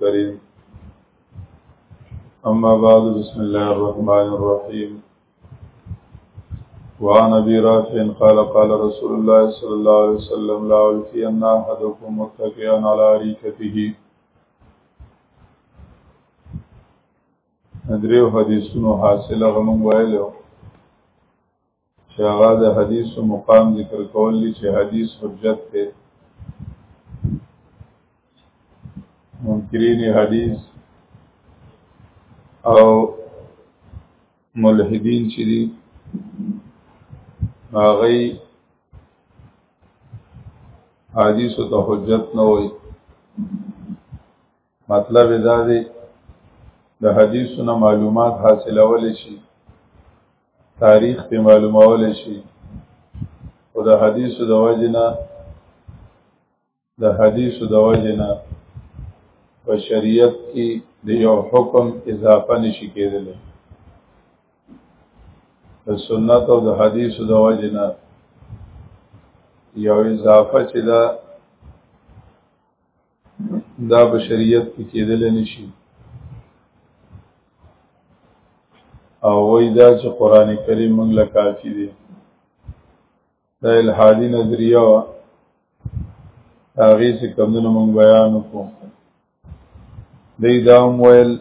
کریم أما بعد بسم الله الرحمن الرحيم وعن أبي رافع قال قال رسول الله صلى الله عليه وسلم لا ألفي أن أحدكم متكئا على ريكته ندریو حدیثونو حاصل غمون ویلو چې هغه د حدیث او مقام ذکر کول دي چې حدیث حجت دی منکرین حدیث او ملحدین چې دي هغه حدیث ته حجت نه وایي مطلب دا دی د حدیثونو معلومات حاصلول شي تاریخ په معلومول شي او د حدیثو د وجنه د حدیثو د وجنه په شریعت کې د یو حکم اضافه نشي کېدلی د سنت او د حدیثو د وجنه یو اضافه چې دا دا بشریت کې کېدل نشي او وای دا چې قران کریم موږ له کافی دی دا الحادی نظریه وا هغه څه کمونه موږ بیان وکړو دی دا ویل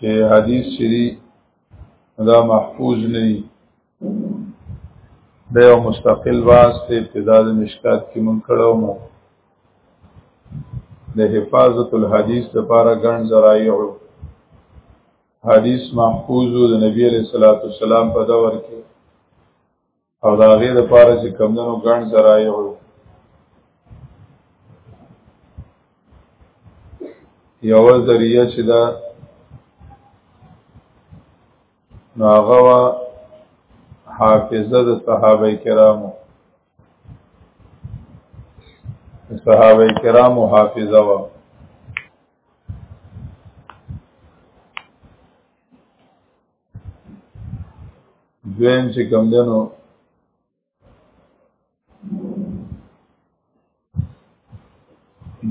چې حدیث شریف دا محفوظ نه دی دا یو مستقل واس ته ابتدا د مشکات کې مونږ کړو مو د حفاظت الحدیث لپاره ګڼ ذرایع حدیث محفوظ د نبی علیہ الصلوۃ والسلام په دور کې او دا غیر لپاره چې کمندونو ګڼ ذرایع یو ذریعہ چې دا ناغوا حافظه د صحابه کرامو صحابه کرامو حافظه وا دویم چې کم دنو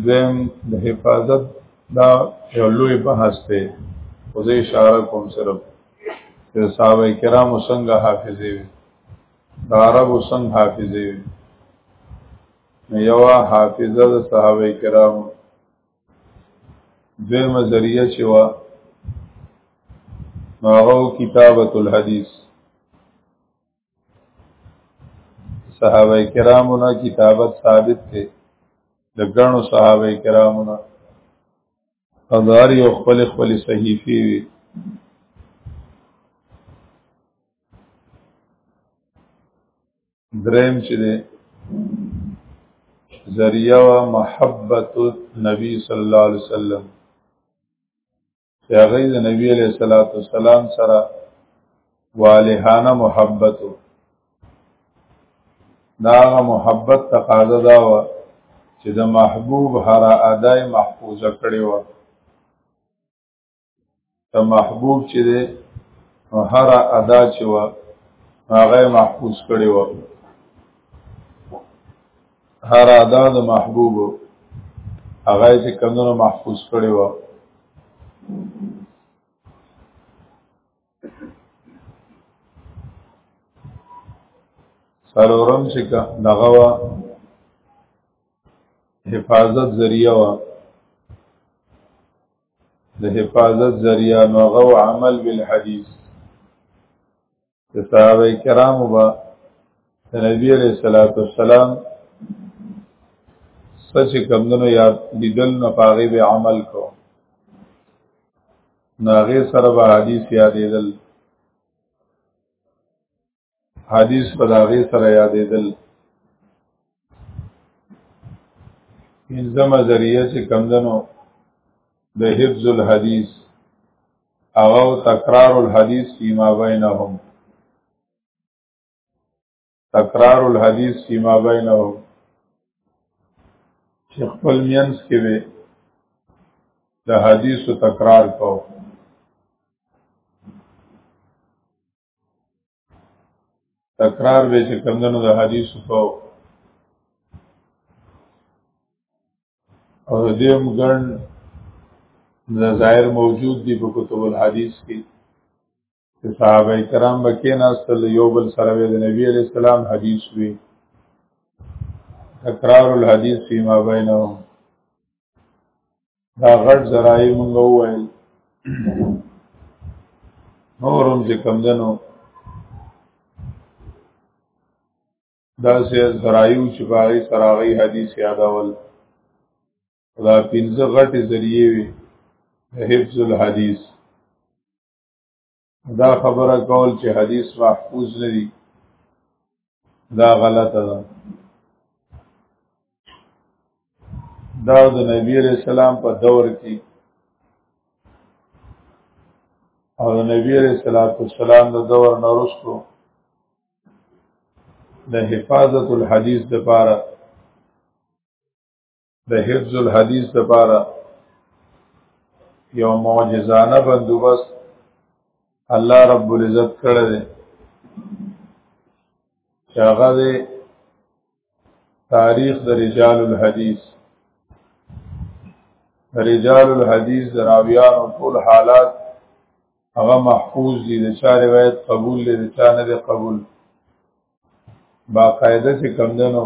دویم د حفاظت دا یو لوی بحث دی خو زه اشاره کوم صرف چې صحابه کرامو څنګه حافظې وي د عربو څنګه حافظې وي یو حافظه د صحابه کرامو دوی مزریه چې وا ماغو کتابت الحدیث صحابه کرامو نه کتابت ثابت دی د ګڼو صحابه کرامو نه ادار یو خپل خپل صحیفه وی دریم چې دی ذریعه و محبت نبی صلی الله علیه وسلم چې هغه د نبی علیہ الصلوۃ والسلام سره والهانه محبت دا محبت تقاضا دا و چې د محبوب هر ادای محفوظه کړي و ته محبوب چې دی نو هر ادا چې و هغه محفوظ کړي و هر ادا د محبوب هغه چې کمونو محفوظ کړي و سرورم چې دغه وا حفاظت ذریعہ وا د حفاظت ذریعہ نو غو عمل بالحدیث صحابه کرام با نبی علیہ الصلوۃ والسلام سچ کمندونو یاد دیدل نه پاغي به عمل کو ناغه سره به حدیث یادېدل حدیث په داغه سره یادېدل انځمه ذریعہ چې کمدنو د حفظ الحدیث او تکرار الحدیث فيما بینهم تکرار الحدیث فيما بینهم چې خپل مینس کې وي د حدیثو تکرار کوو تکرار به چې کمدنو د حدیث په او دې هم ګڼ نظائر موجود دي په کتب الحدیث کې چې صحابه کرام به کېناستل یو بل سره د نبی علی السلام حدیث وی تکرار الحدیث فيما بینهم دا غټ ذرای مونږ وویل نورم چې کم دنو دا سه ذرایو چې باغی سراغی حدیث یادول دا پنځه غټ ذریعہ وی حفظ الحدیث دا خبره کول چې حدیث محفوظ نه دی دا غلطه ده دا د نبی علیہ السلام په دور کې او د نبی علیہ الصلوۃ والسلام د دور نه وروسته د حفاظت الحدیث لپاره د حفظ الحدیث لپاره یو معجزانه بندوبست الله رب العزت کړی دی چې هغه دی تاریخ د رجال الحدیث رجال الحدیث د راویانو ټول حالات هغه محفوظ دي د چا روایت قبول دی د چا نه دی قبول باقاعده چې کم دنو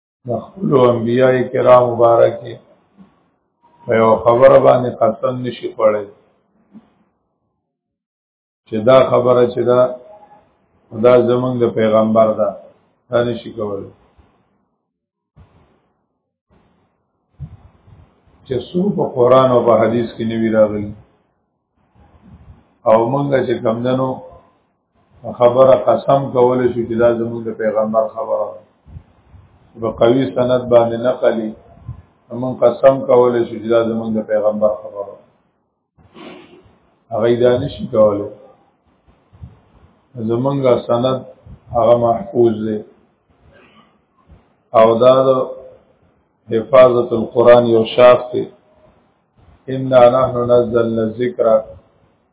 د خپل انبیای کرام مبارک په یو خبره باندې قسم نشي خوړی چې دا خبره چې دا دا زمونږ د پیغمبر ده دا نشي کولی چې څو په قران او په حديث کې نوي راغلي او مونږه چې کمدنو خبره قسم کول شو چې دا زموږ د پیغمبر خبره په قوي سند باندې نقلی مون قسم کول شو چې دا زموږ د پیغمبر خبره هغه دا نشي کولای زمونږ سند هغه محفوظ دی او دا د حفاظت القرآن یو شاخ دی انا نحن نزلنا الذکر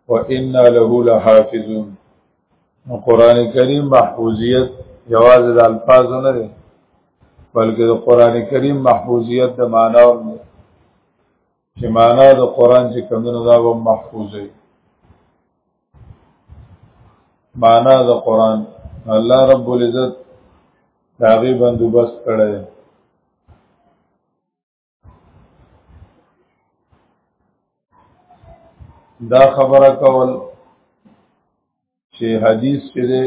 وانا له لحافظون نو قران کریم محفوظیت جواز د الفاظ نه دی بلکې د قران کریم محفوظیت د معناو نه چې معنا د قران چې کمونه دا و محفوظه معنا د قران الله رب العزت داغي بندوبست کړی دا خبره کول چې حدیث چې ده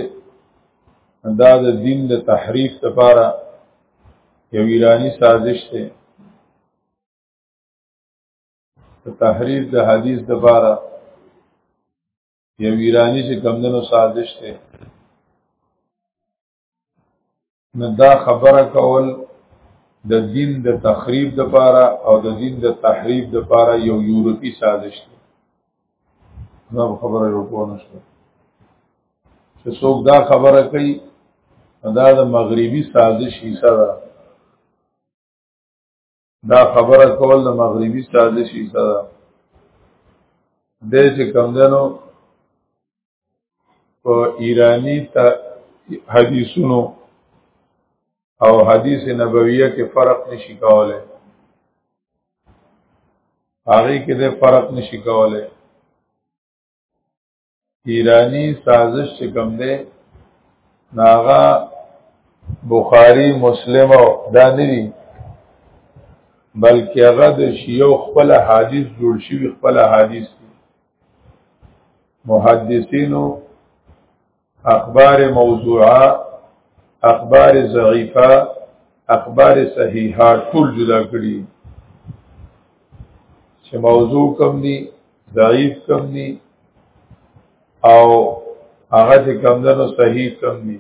دا د دین د تحریف لپاره یو ایرانی سازش ده تحریف د حدیث د باره یو ایرانی چې کمدنو سازش دی نو دا خبره کول د دین د تخریب د پاره او د دین د تحریب د پاره یو یورپی سازش دی نو خبره یو کوو نشته چې څوک دا خبره کوي دا د مغربي سازش حصہ ده دا خبره کول د مغربي سازشي سره د چې کمدنو په ایرانی ته حدیثونو او حدیث نبویه کې فرق نشي کولای هغه کې د فرق نشي کولای ایرانی سازش چې کوم دی ناغا بخاری مسلم او دا نه دي بلکې هغه د شیعو خپل حدیث جوړ شوی خپل حدیث محدثینو اخبار موضوعه اخبار ضعیفه اخبار صحیحه ټول جدا کړي چې موضوع کم دي ضعیف کم دي او هغه چې کم دنو صحیح کم دي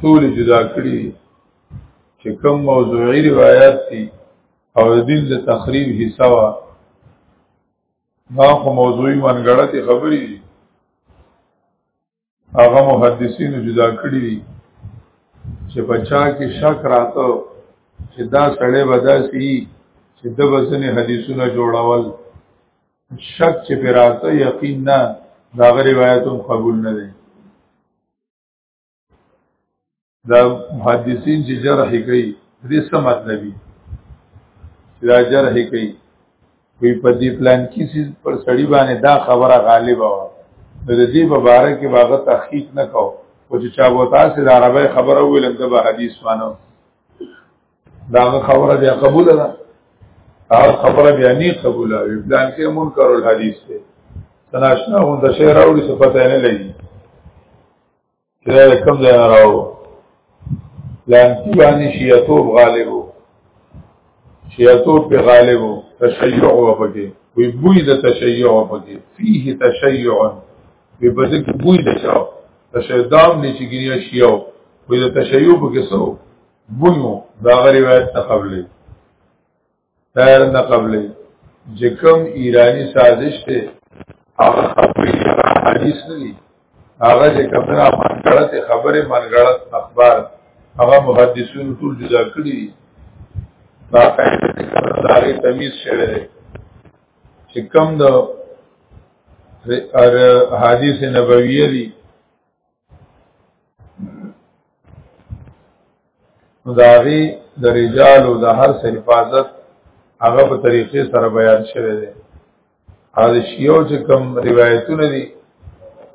ټول جدا کړی چې کم موضوعي روایت دي او دین د تخریب حصہ وا ما خو موضوعي منګړه ته خبرې دي هغه محدثین جدا کړی دي چې بچا کې شک راته چې دا سړی بداسي چې د بسنې حدیثونه جوړول شک چې پر راته یقین نه دا روایتوم قبول نه دي دا محدثین چې جرح کوي دې څه مطلبي چې دا جرح کوي وی په دې پلان کې سیس پر سړی باندې دا خبره غالب و د دې په باره کې باغ تحقیق نه کو او چې چا وو تاسو د عربی خبره ویل د به حدیث وانه دا خبره بیا قبول ده او خبره بیا نه قبول وی پلان کې منکر الحدیث ته تناشنا هم د شعر اوړي صفته نه لګي دا کوم ځای نه راوړو لانتی باندې شیعتوب غالب وو شیعتوب په غالب وو تشیع وو پکې وی بوی د تشیع وو پکې فيه تشیع وی په دې کې بوی د شاو تشیدام نه چې ګنیا شیعو وی د تشیع پکې سو بوی دا غری روایت ته قبلې تیر نه قبلې چې کوم ایرانی سازش ته هغه خبرې حدیث نه دي هغه چې کوم نه منګړت خبره منګړت اخبار هغه محدثین ټول جدا کړی دي دا قاعده د کرداري تمیز شوی دی چې کوم د حدیث نبویه دی داغي د رجال او د هر څه حفاظت هغه په طریقې سره بیان شوی دی او د شیو چې کوم روایتونه دي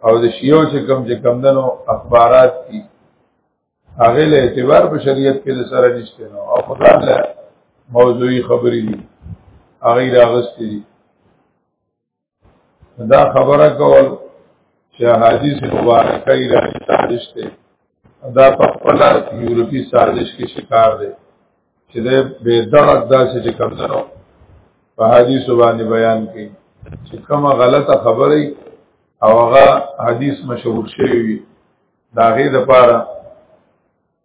او د شیو چې کوم چې کوم دنو اخبارات دي هغه له اعتبار په شریعت کې سره نشته نو او خدای له موضوعي خبرې دي هغه راغستې دي دا خبره کول چې حدیث مبارکه ایرانی سازش دی دا په خپل یورپی سازش کې شکار دی چې د بے دغت داسې چې کم درو په حدیث باندې بیان کړي چې کومه غلطه خبره او هغه حدیث مشهور شوی وي دا غي د پاره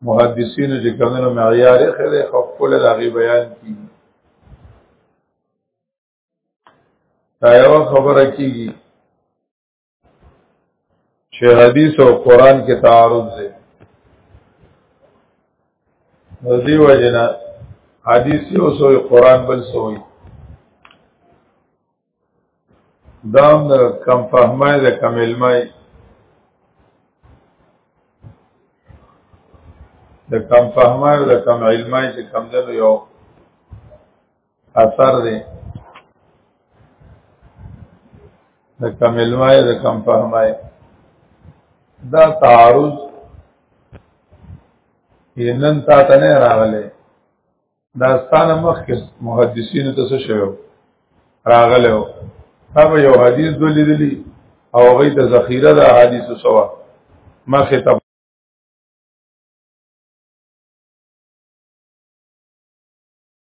محدثینو چې کمنو معیار خره خپل د غي بیان کړي دا یو خبره کیږي چې حدیث او قران کې تعارض دی نو دی وجنا حدیث یو سوې قران بل سوې دام د کم فهمای د کم علمای د کم فهمای د کم علمای چې کم دنو یو اثر دی د کم علمای د کم فهمای دا تعارض یې نن تا ته نه راغلی دا ستانه مخکې محدثینو ته څه شوی راغلی و تا به یو حدیث ولیدلی او هغې ته ذخیره د احادیثو څه وه مخې ته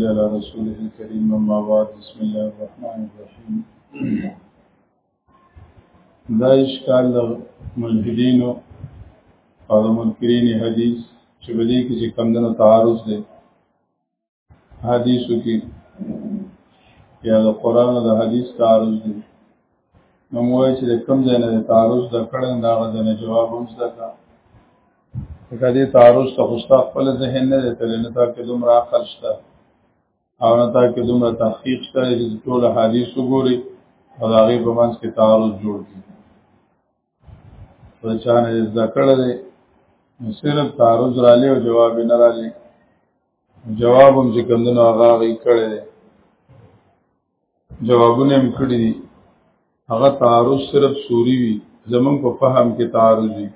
على رسوله الكريم أما بعد بسم الله الرحمن الرحيم دا اشکال د ملحدینو او د منکرین حدیث چې بلې کې چې کمدنو تعارض دی حدیثو کې یا د قرآن او د حدیث تعارض دی نو موږ چې کوم ځای نه تعارض د کړه دا غزنه جواب هم زده کا ځکه دې تعارض ته خوستا خپل ذهن نه تل نه تا کې دومره عقل شته او نه تا کې دومره تحقیق شته چې ټول حدیث وګوري او دا غي په منځ کې تعارض جوړ کړي په چانه زده کړه دې نو صرف تعارض را لې او جواب نه را لې جواب هم چې کوم نه هغه غي کړي جوابونه هم کړی دي هغه تعارض صرف سوري وي زمون په فهم کې تعارض وي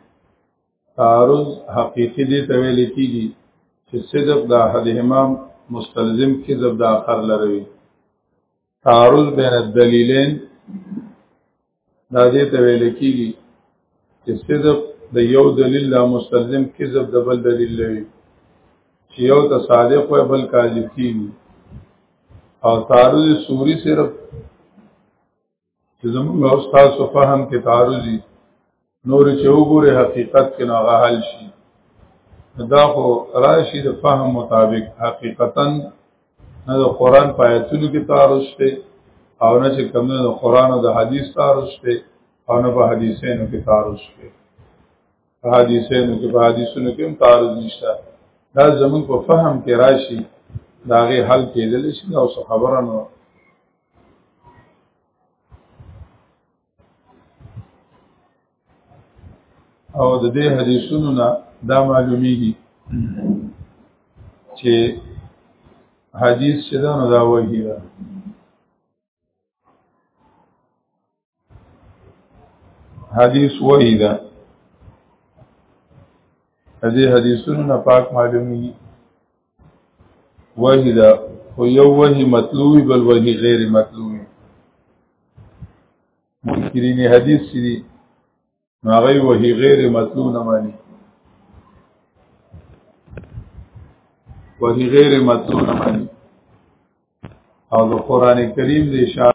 تعارض حقيقي دي ته ویل کېږي چې صدق د احد امام مستلزم کذب د اخر لروي تعارض بین الدلیلین دا دې ته ویل کېږي چې صدق د یو دلیل لا مستلزم کذب د بل دلیل لري چې یو ته صادق وي بل کاذب کیږي او تعرض سوري صرف چې زموږ استاد سو فهم کې تعرضي نور چې وګوره حقیقت کې نو هغه حل شي دا خو راشي د فهم مطابق حقیقتا نه د قران په آیتونو کې تعارض شته او نه چې کوم نه د قران او د حدیث تعارض شته او نه په حدیثونو کې تعارض شته په حدیثونو کې په حدیثونو کې هم تعارض نشته دا زمون په فهم کې راشي دا غي حل کېدل شي او خبره نو او د دې حدیثونو نه دا معلومیږي چې حدیث چې دا نه دا وایي دا حدیث وایي دا د دې حدیثونو نه پاک معلومیږي وحی دا خو یو وحی مطلوبی بل وحی غیر مطلوبی منکرین حدیث چی دی ناغی وحی غیر مطلوب نمانی وحی غیر مطلوب نمانی او د قران کریم د اشاره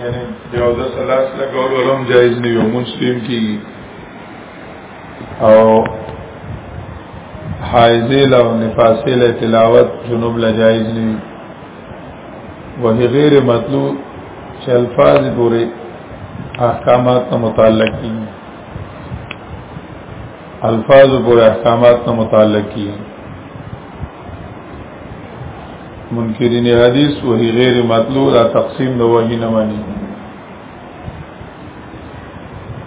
یعنی دیو د سلاس لګول ولوم جایز نه یو مونږ تیم کی او حایزه له نفاسه له تلاوت جنوب له جایز نه وه غیر مطلوب چې الفاظ پورې احکامات نه متعلق دي الفاظ پورې احکامات نه متعلق دي منکرین حدیث وحی غیر مطلوع دا تقسیم د وحی نه مانی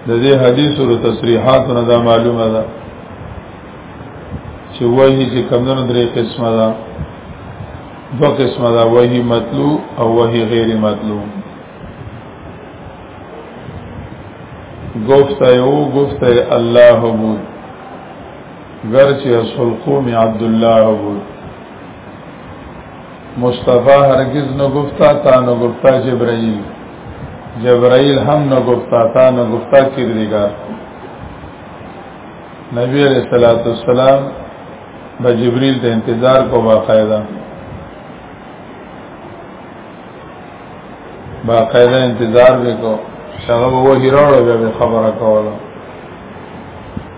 د دې حدیث او تصریحات نه دا معلومه ده چې وحی چې کمونو درې قسمه ده دو قسمه ده وحی مطلوع او وحی غیر مطلوع گفته او گفته الله بود گرچه اصل قوم عبدالله بود مصطفی هرگز نه گفتا تا نه گفتا جبرائیل جبرائیل هم نه گفتا تا نه گفتا کردگار نبی علیہ الصلوۃ والسلام به جبرئیل ته انتظار کو باقاعده باقاعده انتظار وکړو هغه وو هیرولو به خبره کوله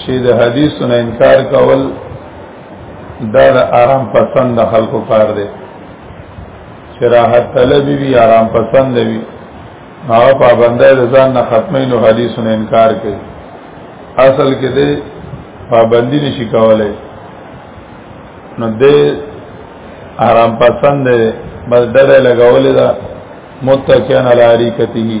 چې د حدیثو نه انکار کول دا د آرام پسند د خلکو کار دی چې راحت طلبي وي آرام پسند وي هغه پابندۍ د ځان نه ختمې نو حدیثو نه انکار کوي اصل کې دی پابندی نشي کولای نو دې آرام پسند دی بس ډډه لګولې ده متکئن علی اریکته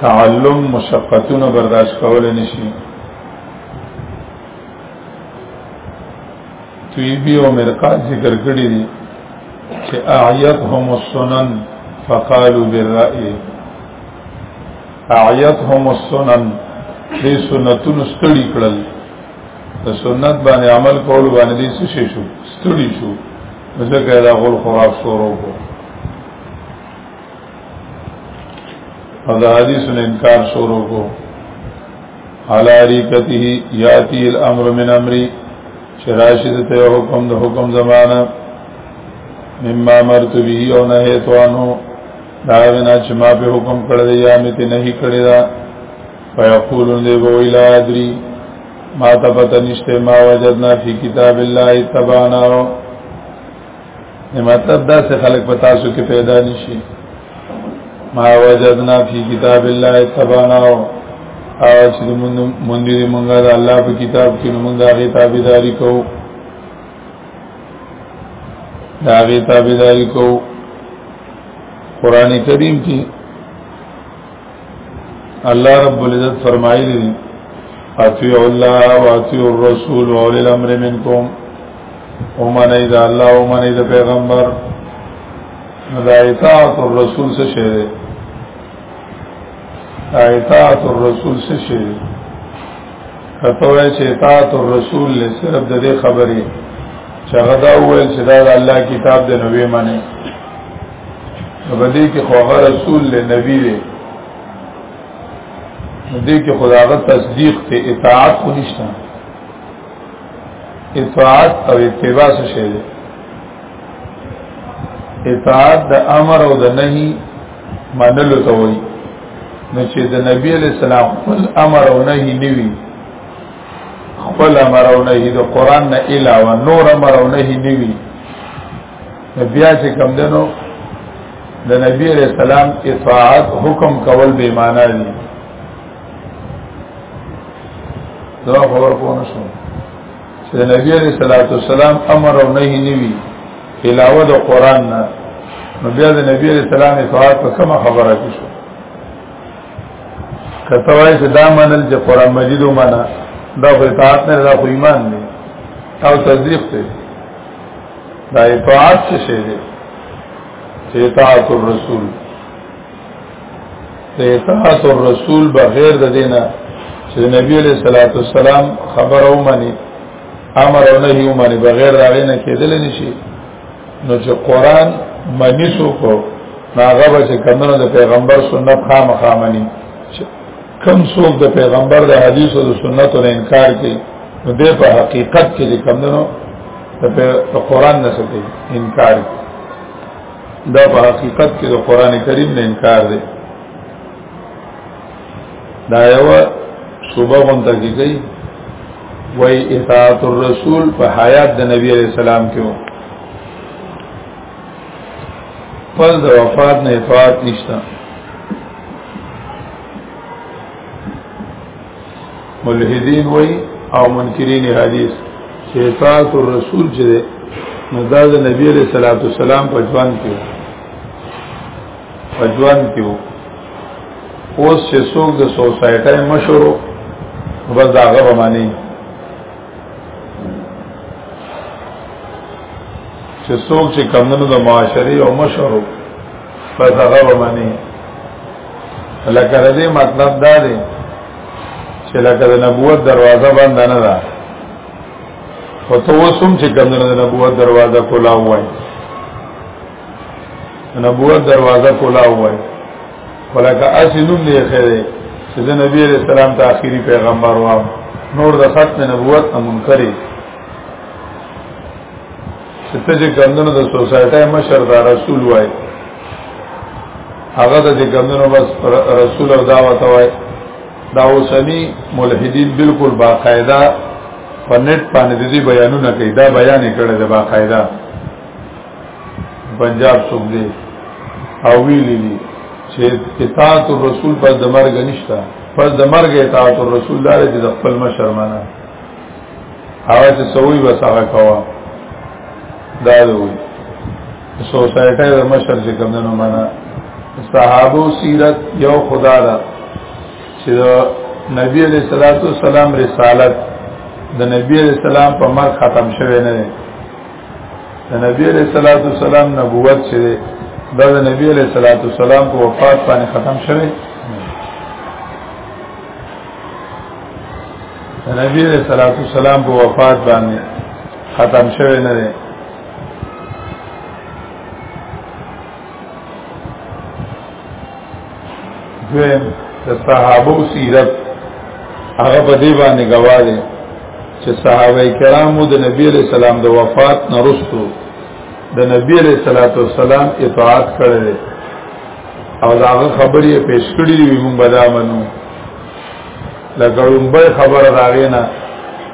تعلم مشقتونه برداشت کول نشي طیبی او مرقات ذکر کړی دي چې اعیتهم السنن فقالوا بالرأي اعیتهم السنن دې سنتونو ستړي کړل د سنت باندې عمل کول باندې دې څه شو ستړي شو ځکه دا غول خراب شروع وکړ او دا حدیث نه انکار شروع کو علی ریکته یاتی الامر من امری شراشد ته حکم د حکم زمانہ مما مرت به او نه تو انو دا وینا چې ما په حکم کړی دی یا مې ته نه کړی دا فیقولون دی وو الا ادری ما ته پته نشته ما وجدنا فی کتاب الله تبانا مطلب دا سه خلق په تاسو کې پیدا نشي ما وجدنا فی کتاب الله تبانا او چې مونږ دې مونږه د الله په کتاب کې مونږ د هغه تابعداري کوو د هغه تابعداري کوو قران کریم کې الله رب العزت فرمایلی اطیعوا الله واطیعوا الرسول واولی الامر منکم ومنی دا الله ومنی دا پیغمبر دا اطاعت الرسول څه شی دی اطاعت الرسول څه شی دی کته وای چې اطاعت الرسول له صرف د دې خبرې چې غدا وای چې دا الله کتاب د نبی منی په دې کې خو هغه رسول له نبی دی دې کې خداغه تصدیق ته اطاعت خو نشته اطاعت او اتباع څه شی دی اطاعت د امر او د نهي منلو ته وایي نو چې د نبی علی السلام خپل امر او نهي نیوي خپل امر او نهي د قران نه علاوه نور امر او نهي نیوي نو بیا چې کم دنو د نبی علیہ السلام اطاعت حکم کول به معنا دي دا خبر کو نه شو چې د نبی علیہ الصلوۃ والسلام امر او نهی نیوي علاوه د قران نه نو بیا د نبی علیہ السلام اطاعت په کومه خبره کې شو کته وای چې دا منل چې قران مجید ومنه دا په اطاعت نه دا خو ایمان دی او تصدیق دی دا اطاعت څه شی دی چې اطاعت الرسول د اطاعت الرسول بغیر د دینه چې نبی علیہ الصلوۃ والسلام خبر او منی امر او نهی او منی بغیر دا نه کېدل نشي نو چې قران منی سو کو ناغه به چې کمنو د پیغمبر سنت خامخامنی کم څوک د پیغمبر د حدیث او د سنتو نه انکار کوي نو د په حقیقت کې د کمندونو د قران نه څه انکار کوي دا په حقیقت کې د قران کریم نه انکار دی دا یو صوبه غون ته کوي وای اطاعت الرسول په حیات د نبی علیہ السلام کې پس د وفات نه اطاعت نشته ملحدین وای او منکرین حدیث چې اطاعت الرسول چې ده نو دا د نبی علیہ الصلوۃ والسلام په ژوند کې په ژوند کې اوس چې څوک د سوسایټي مشورو بس دا هغه باندې چې څوک چې کمونو د معاشري او مشورو په هغه باندې لکه دې مطلب دا دی چې لکه د نبوت دروازه بند نه ده خو ته وسوم چې کمونو د نبوت دروازه کولا وای نبوت دروازه کولا وای ولکه اسی نوم دی خیره چې د نبی علیہ السلام ته آخري پیغمبر و نور د ختم نبوت نه منکرې چې ته چې ګندنو د سوسایټي مشر دا رسول وای هغه د ګندنو بس رسول او دعوت وای دا اوسنی ملحدین بالکل باقاعده په نت باندې د دې بیانونه کوي دا بیان کړي د باقاعده پنجاب څوک دی او ویلی دی چې اطاعت الرسول پر د مرګ نشته پر د مرګ اطاعت الرسول لاره د خپل مشر معنا هغه چې سوي بس هغه کوا دا وی سوسایټي د مشر چې کوم نه معنا صحابو سیرت یو خدا دا چې نبی علیہ الصلوۃ والسلام رسالت د نبی علیہ السلام په مرګ ختم شوه نه د نبی علیہ الصلوۃ والسلام نبوت چې دا د نبی علیہ الصلوۃ والسلام په وفات باندې ختم شوه د نبی علیہ الصلوۃ والسلام په وفات باندې ختم شوه نه دی دویم د صحابه سیرت هغه په دې باندې گواهه چې صحابه کرامو د نبی علیہ السلام د وفات نه وروسته د نبی علیہ الصلوۃ والسلام اطاعت کړل او داغه خبرې پیش کړې وي موږ بدا منو لکه لومبه خبر راغې نه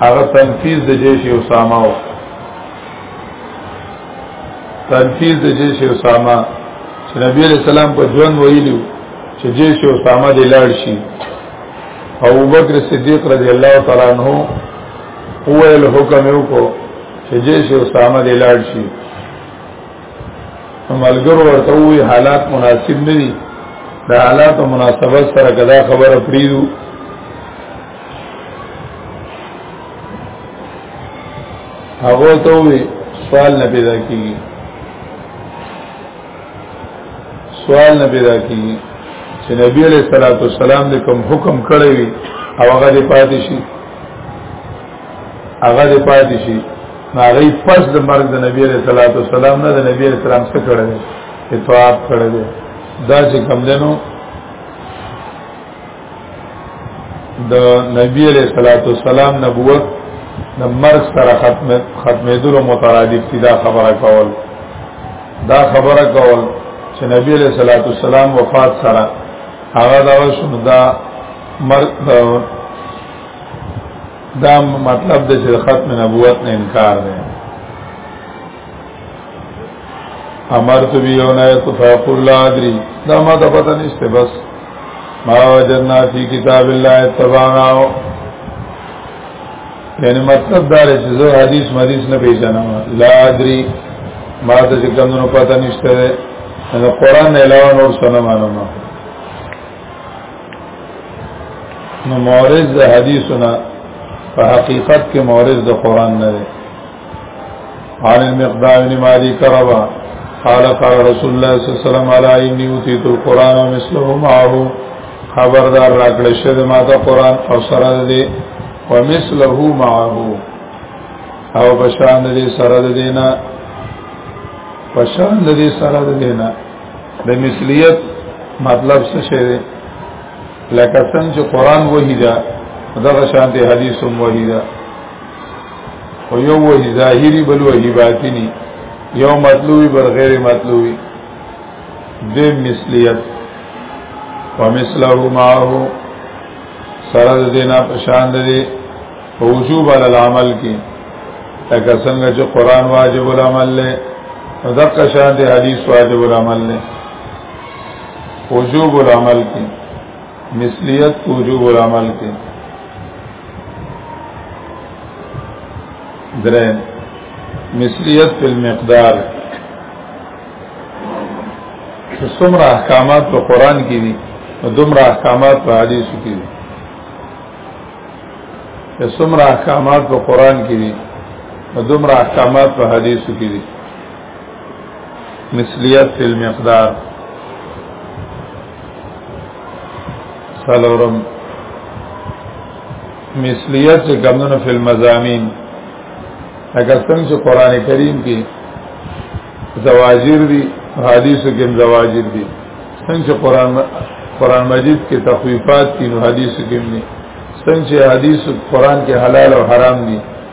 هغه تنفیذ د جیش اسامه او تنفیذ د جیش اسامه چې نبی علیہ السلام په ژوند ویلو چې جیش اسامه د لاړ شي او بکر صدیق رضی الله تعالی عنہ ویل حکم یو کو چې جیش اسامه د لاړ شي ملګرو ورته وی حالات مناسب نه دي د حالات مناسبت سره کدا خبره پریدو هغه ته وی سوال نه پیدا کیږي سوال نه پیدا کیږي چې نبی علیہ الصلوۃ والسلام دې کوم حکم کړی وي او هغه دې پاتې شي هغه دې پاتې شي هغه پس د مرګ د نبی علیہ الصلوۃ والسلام نه د نبی علیہ السلام څخه کړی اطاعت کړی دا چې کوم دینو د نبی علیہ الصلوۃ والسلام نبوت د مرګ سره ختم ختمېدلو مترادف دي دا خبره کول دا خبره کول چې نبی علیہ الصلوۃ والسلام وفات سره هغه دا شنو دا مرګ دا مطلب د ختم نبوت نه انکار دی امر تو بی او نه تو فقل لا ادري دا ما ته پته نشته بس ما وجدنا فی کتاب الله تبارا یعنی مطلب دا رې چې زه حدیث مریض نه پیژنم لا ادري ما ته چې کوم نو پته نشته نو قران علاوه نور څه نه معلوم نو مورز د حدیثونه په حقیقت کې مورز د قران نه دی عن المقدام بن مالي كربا قال قال رسول الله صلى الله عليه وسلم على إني أتيت القرآن ومثله معه خبردار راکړ شه د ماته قران او سره دې ومثله معه او بشان دې سره دې نه بشان دې سره دې نه د مثلیت مطلب څه شه دې لکه څنګه چې قران وحی دا دغه شان دې حدیث هم وحی دا او یو وحی ظاهری بل وحی باطنی یو مطلوبی بل غیر مطلوبی دې مثلیت ومثله معه سره د دینا پشان دی په وجوب علی العمل کې لکه څنګه چې قران واجب العمل له دغه شان دی حدیث واجب العمل له وجوب العمل کې مثلیت وجوب العمل کې درې مثلیت په مقدار چې څومره احکامات په قران کې دي او دومره احکامات په حدیث کې دي چې څومره احکامات په قران کې دي او دومره احکامات په حدیث کې دي مثلیت فی المقدار سلورم مثلیت چې کمونه فی المزامین اگر څنګه چې قران کریم کې زواجر دي حدیثو کې زواجر دي څنګه چې قران قران مجید کې تخویفات دي نو حدیثو کې دي څنګه چې حدیث قران کې حلال او حرام دي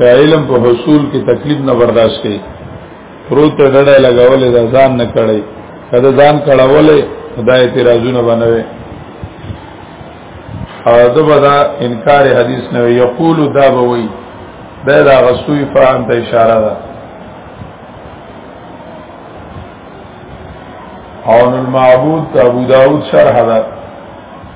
د علم په حصول کې تکلیف نه برداشت کړي پروت ډډه لګولې دا ځان نه کړي کله ځان کړهولې دا اعتراضونه بنوي او دغه دا انکار حدیث نه یقول دا به وي دا دا غسوی فهم ته اشاره ده عون المعبود ابو داود شرح ده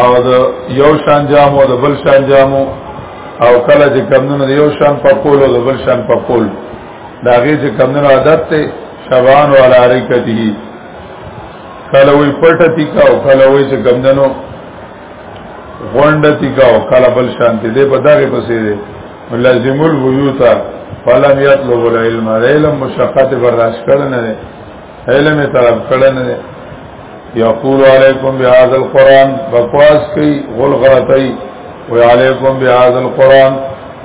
او د یو شان جامو د بل شان جامو او کله چې کمونه یو شان په کول او د بل شان په کول دا غي چې کمونه عادت ته شبان ولا حرکته کله وی پټه تیکا او کله وی چې کمونه غونډه تیکا او کله بل شان ته دې په دغه پسې دې لازم الویوتا فلم یطلب العلم علم مشقت برداشت کړنه علم طلب کړه نه یقول علیکم بهذا القران بکواس کوي غل غلطي و علیکم بهذا القران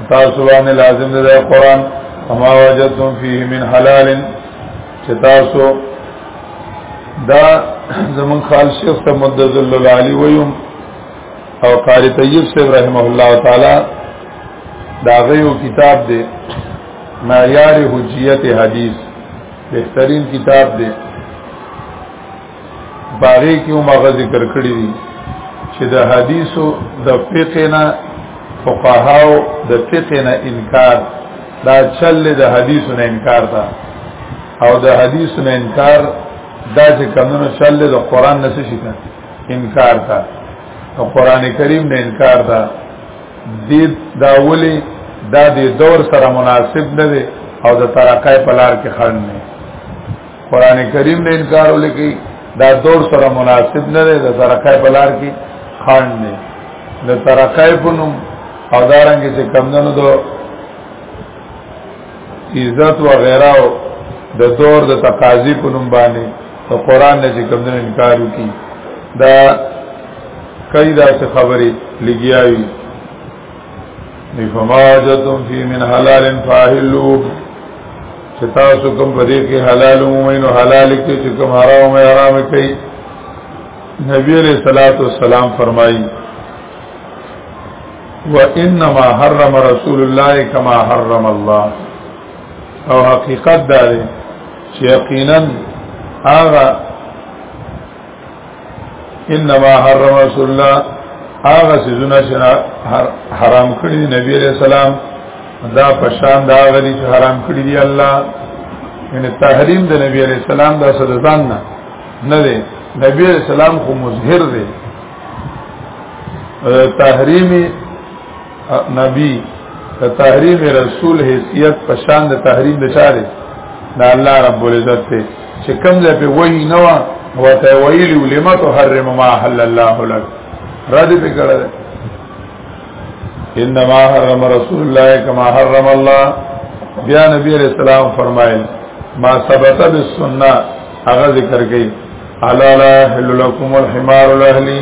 تاسو باندې لازم دی قران وما وجدتم فيه من حلال چې تاسو دا زمون خال شیخ تمد ذل العالی ویم او قاری طیب صاحب رحمه الله تعالی دا غیو کتاب دی معیار حجیت حدیث بهترین کتاب دی باغې کې هم هغه ذکر کړی دی چې د حدیثو د فقه نه فقهاو د فقه نه انکار دا چل د حدیثو نه انکار تا او د حدیثو نه انکار دا چې کمونو چل د قران نه شي انکار تا او قران کریم نه انکار تا دې دا ولي دا د دور سره مناسب نه دی او د ترقای په لار کې خړن نه قران کریم نه انکار ولکې دا دور سره مناسب نه دی د ترقای په لار کې خړن نه د ترقای په نوم او دارنګ چې کمندونو دو عزت و غیره د دور د تقاضی په نوم باندې په قران نه چې کوم انکار وکي دا کای دا څه خبرې لګیاوي فماجتم فی من حلال فاحلوا چې تاسو کوم په دې کې حلال ومه نو حلال کې چې کوم حرام ومه حرام کوي نبی علیہ الصلوۃ والسلام فرمایي وانما حرم رسول الله كما حرم الله او حقیقت دا دی چې یقینا هغه انما حرم رسول الله هغه سيزونه چې حرام کړی دی نبی عليه السلام دا پشان دا غلی چې حرام کړی دی الله یعنی تحریم د نبی عليه السلام دا سزا نه نه دی نبی عليه السلام خو مظهر دی تحریمی نبی د تحریم رسول حیثیت په شان د تحریم د چاره د الله رب العزت ته چې کوم ځای په وحی نه و او ته ویلی ولما تحرم ما حل الله لك رد به کړه انما حرم رسول الله كما حرم الله بیا نبی علیہ السلام فرمایل ما ثبت بالسنه هغه ذکر کړي الا لا حل لكم الحمار الاهلي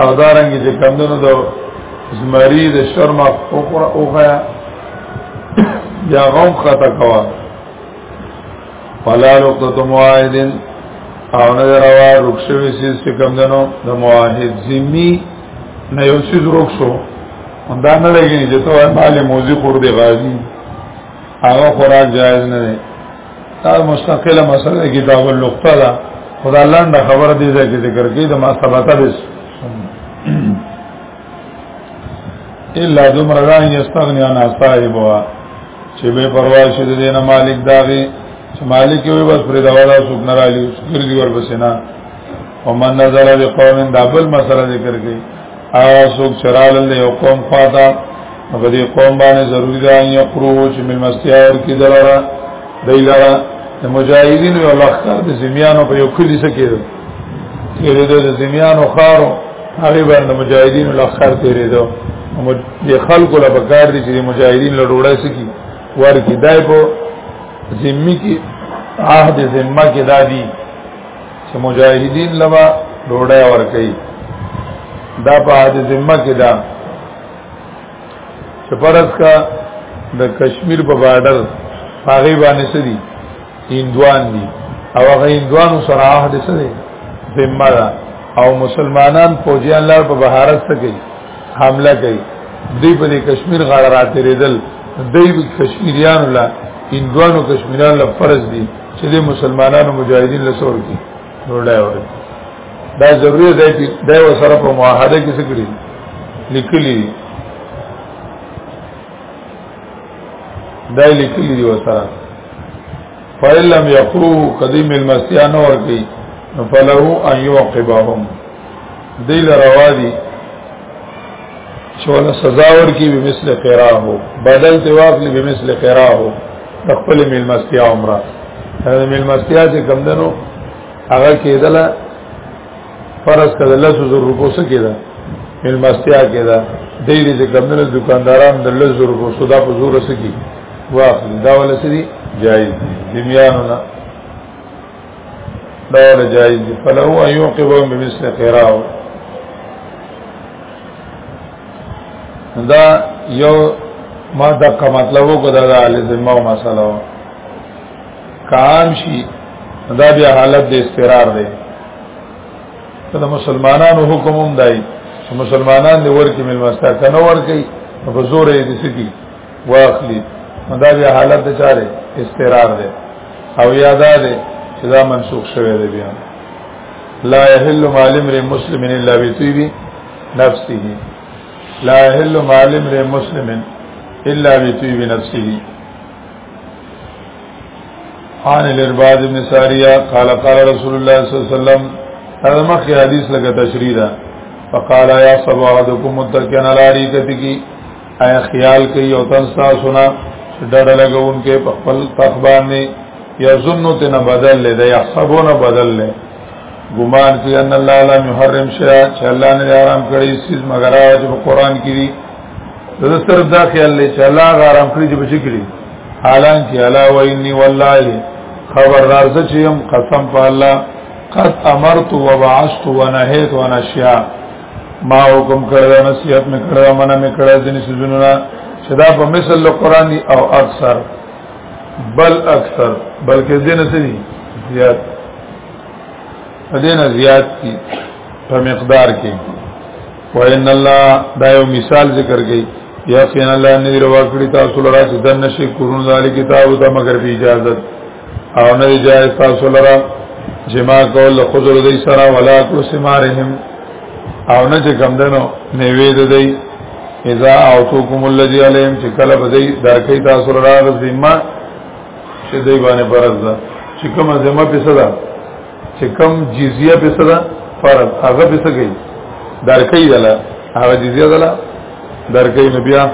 او دارنګ چې کمدنو د زمری د شرم اوخره اوخیا یا غوم خطا کوا فلا لقطه معاهدن او نه روا رخصوي سیس چې کمدنو د معاهد ذمی نه یو څه رخصو دا نه لګی چې ته مال موزي خور دی غازی هغه خوراک جایز نه دی دا مستقله مسله کتاب اللقطه ده خدا لاندې خبره دې ځای کې ذکر کړي د ما ثبته بس الا دمر ران یستغنی عن صاحبها چې به پروا شي د دینه مالک داغي چې مالک وي بس پر دا ولا سوق نه رالی ګرځي ور بسنه ومن نظر بقوم دابل مسله ذکر کړي هغه څوک چې راغلل د یو قوم خوا ته نو په دې قوم باندې ضروري ده ان یقرو چې ملمستیا ورکړي دلاره دی لاره د مجاهدینو یو لښکر د زمیانو په یو کلي څه کېده تېرېده د زمیانو ښارو هغې باندې د مجاهدینو لښکر تېرېده د خلکو له پکار دي چې د مجاهدین له ډوړی څه کي ورکړي دی په ذمي کې عهد ذمه کې دا دي چې مجاهدین لبا ډوډۍ ور کوي دا په دې ذمہ کې دا چې پرس کا د کشمیر په بارډر هغه باندې سدي هندوان دي او هغه هندوان سره عہد سره ذمہ ده او مسلمانان فوجیان لار په بهارت څخه کوي حمله کوي دی په کشمیر غاړه راتېریدل دی کشمیریان لا هندوانو کشمیریان لا فرض دي چې د مسلمانانو مجاهدین له سور کې ډوډۍ ورکړي دا ضروري دی چې دا وسره په معاهده کې څه کړی لیکلی دا لیکلی دی وسره فإن لم يقروا قديم المسيان ورقي فله أن يعقبهم دی لروا دی چونه سزا ورکی به مثل قراه بدل ته واخلی به مثل قراه خپل مل مستیا عمره دا مل مستیا چې کم دنو هغه کېدل فرض کړه لس زر روپو سره کېده مل مستیا کېده دې دې چې کم دنو دکانداران د لس زر روپو سودا په زور سره کی واخلی دا ولسری جایز دی دمیانو نه دا ول جایز دی فلو ایوقبهم بمثل قراو دا یو ما دا کا مطلب کو دا دا لزمه او مسله کام شي دا بیا حالت د استقرار دی دا مسلمانانو حکم هم دی مسلمانان دی ورکی ملمستا کنه ورکی په زور یې دي سکی واخلي دا بیا حالت د چاره استقرار ده او یادا ده چې دا منسوخ شوی دی بیا لا يحل مال امرئ مسلم الا بطيب نفسه لا يحل مال امرئ مسلم الا بطيب نفسه عن الارباد بن ساريه قال قال رسول الله صلى الله عليه وسلم هذا مخي حديث لك تشريدا فقال يا صباحكم متكئا على ريكتك آیا خیال کوي او تاسو تاسو نه ډډ لګون کې په خپل تخبانې یا ظنو ته نه بدل لې دا یحسبونه بدل لې ګمان کوي ان الله لا محرم شیا چې الله نه حرام کړی سیس مگر هغه چې قرآن کې دي زه صرف دا خیال لې چې الله حرام کړی چې بچی کړی حالانکه الا و انی والله خبردار زه چې يم قسم په الله قد امرت وبعثت ونهيت ونشيا ما حکم کړی دا نصیحت مې کړی دا منع مې کړی ځینې سيزونه نه چې دا په مثل له قران دی او اکثر بل اکثر بلکې ځینې څه دي زیات دینه زیات دي په مقدار کې وان الله دا یو مثال ذکر کړي یقینا الله نه روا کړی تاسو لپاره چې دنه شي کورونه دالي کتاب ته مگر په اجازه او نه جائز تاسو لرا جما کول خضر دی سرا ولا کو سمارهم او نه چې کم دنو نیوی د دی اذا اعطوکم الذی علیهم چې کله به دی درکې تاسو لرا ذمہ چې دی باندې فرض ده چې کوم ذمہ په صدا چې کوم جزیه په صدا فرض هغه به څه کوي درکې دلا هغه جزیه دلا درکې نبیا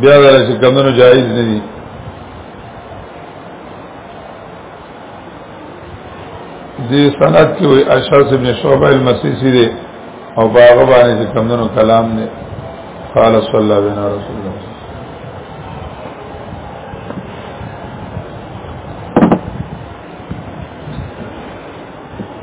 بیا دا چې کمونو جایز نه دي دې سند کې وي اشعث ابن شعبہ المسیسی دی او باغه باندې چې کمونو کلام دی قال صلی الله علیه رسول الله